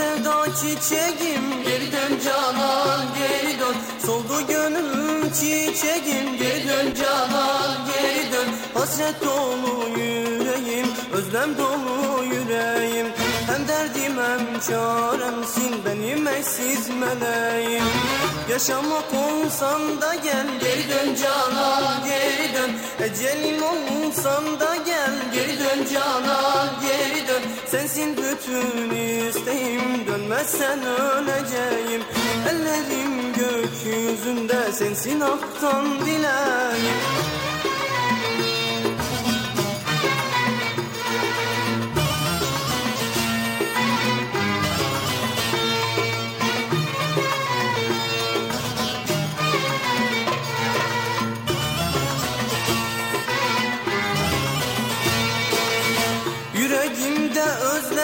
sevda çiçeğim. Geri dön canan geri dön. Soldu gönlüm çiçeğim. Geri dön canan geri dön. Hasret dolu yüreğim Özlem dolu yüreğim. Hem derdim hem çaremsin Benim eşsiz meleğim. Yaşamak olsan da gel Geri dön canan geri dön. Ecelim olsan da gel Geri dön canan geri Sensin bütün isteğim Dönmezsen öleceğim. Ellerim gökyüzünde Sensin haktan dileğim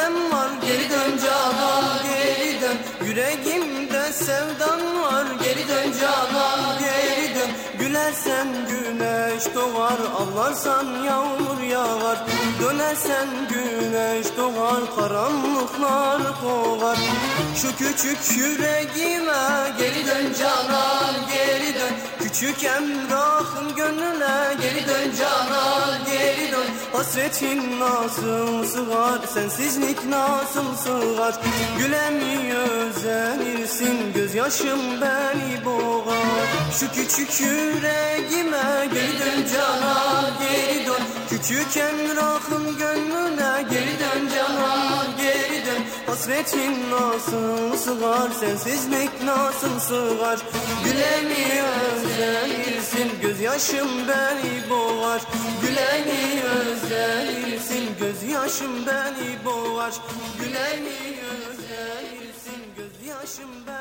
özlem var Geri dön canan geri dön. Yüreğimde sevdan var Geri dön canan geri dön. Gülersen güneş doğar Ağlarsan yağmur yağar. Dönersen güneş doğar Karanlıklar kovar Şu küçük yüreğime Geri dön canan geri dön. Küçük emrahın gönlüne Geri dön canan Hasretin nasıl sığar Sensizlik nasıl sığar Gülemi özenirsin Gözyaşım beni boğar. Şu küçük yüreğime Geri dön canan geri dön. Küçük emrahın gönlüne Geri dön canan geri dön. Hasretin nasıl sığar Sensizlik nasıl sığar Gülemi özlenirsin Gözyaşım beni boğar Güleni özlenirsin Gözyaşım beni boğar. Güleni özlenirsin Gözyaşım beni boğar